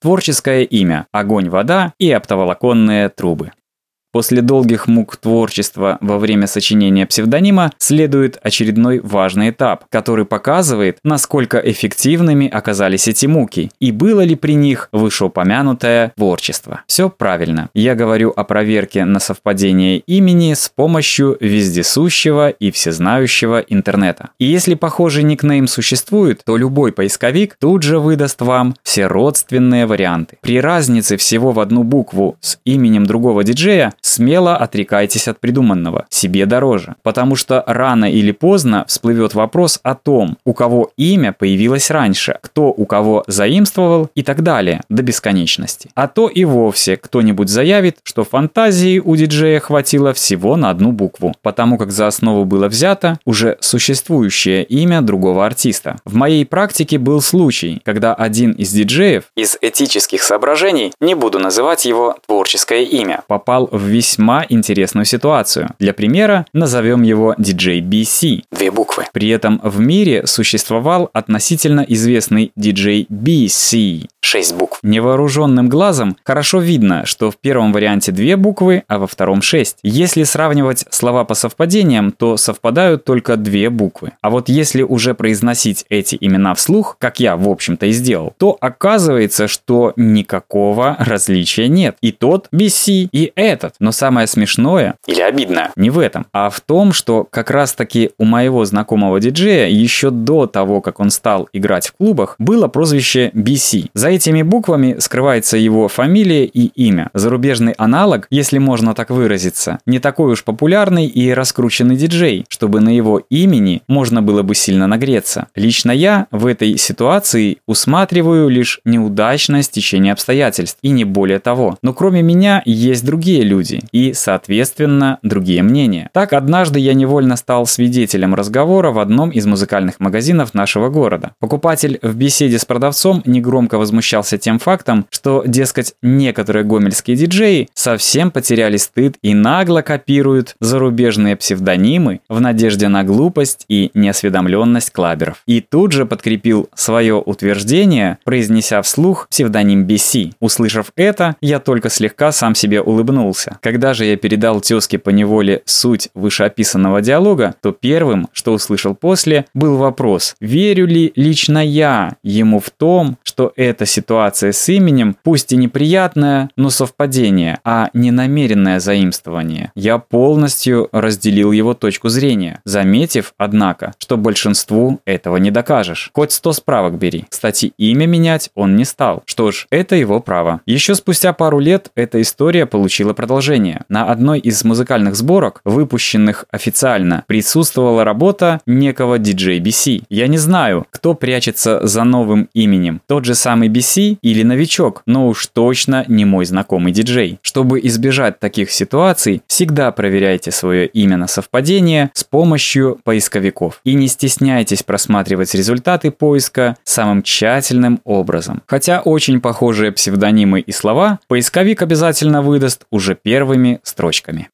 Творческое имя – огонь, вода и оптоволоконные трубы. После долгих мук творчества во время сочинения псевдонима следует очередной важный этап, который показывает, насколько эффективными оказались эти муки и было ли при них вышеупомянутое творчество. Все правильно. Я говорю о проверке на совпадение имени с помощью вездесущего и всезнающего интернета. И если похожий никнейм существует, то любой поисковик тут же выдаст вам все родственные варианты. При разнице всего в одну букву с именем другого диджея смело отрекайтесь от придуманного, себе дороже. Потому что рано или поздно всплывет вопрос о том, у кого имя появилось раньше, кто у кого заимствовал и так далее, до бесконечности. А то и вовсе кто-нибудь заявит, что фантазии у диджея хватило всего на одну букву, потому как за основу было взято уже существующее имя другого артиста. В моей практике был случай, когда один из диджеев из этических соображений, не буду называть его творческое имя, попал в весьма интересную ситуацию. Для примера назовем его DJ BC. Две буквы. При этом в мире существовал относительно известный DJ BC. Шесть букв. Невооруженным глазом хорошо видно, что в первом варианте две буквы, а во втором шесть. Если сравнивать слова по совпадениям, то совпадают только две буквы. А вот если уже произносить эти имена вслух, как я, в общем-то, и сделал, то оказывается, что никакого различия нет. И тот BC, и этот. Но самое смешное или обидное не в этом, а в том, что как раз-таки у моего знакомого диджея еще до того, как он стал играть в клубах, было прозвище BC. За этими буквами скрывается его фамилия и имя. Зарубежный аналог, если можно так выразиться, не такой уж популярный и раскрученный диджей, чтобы на его имени можно было бы сильно нагреться. Лично я в этой ситуации усматриваю лишь неудачное стечение обстоятельств и не более того. Но кроме меня есть другие люди, люди и, соответственно, другие мнения. Так, однажды я невольно стал свидетелем разговора в одном из музыкальных магазинов нашего города. Покупатель в беседе с продавцом негромко возмущался тем фактом, что, дескать, некоторые гомельские диджеи совсем потеряли стыд и нагло копируют зарубежные псевдонимы в надежде на глупость и неосведомленность клаберов. И тут же подкрепил свое утверждение, произнеся вслух псевдоним BC. Услышав это, я только слегка сам себе улыбнулся. Когда же я передал тезке по неволе суть вышеописанного диалога, то первым, что услышал после, был вопрос, верю ли лично я ему в том, что эта ситуация с именем, пусть и неприятная, но совпадение, а не намеренное заимствование. Я полностью разделил его точку зрения, заметив, однако, что большинству этого не докажешь. Хоть сто справок бери. Кстати, имя менять он не стал. Что ж, это его право. Еще спустя пару лет эта история получила продолжение продолжение. На одной из музыкальных сборок, выпущенных официально, присутствовала работа некого DJ BC. Я не знаю, кто прячется за новым именем, тот же самый BC или новичок, но уж точно не мой знакомый диджей. Чтобы избежать таких ситуаций, всегда проверяйте свое имя на совпадение с помощью поисковиков. И не стесняйтесь просматривать результаты поиска самым тщательным образом. Хотя очень похожие псевдонимы и слова, поисковик обязательно выдаст уже первыми строчками.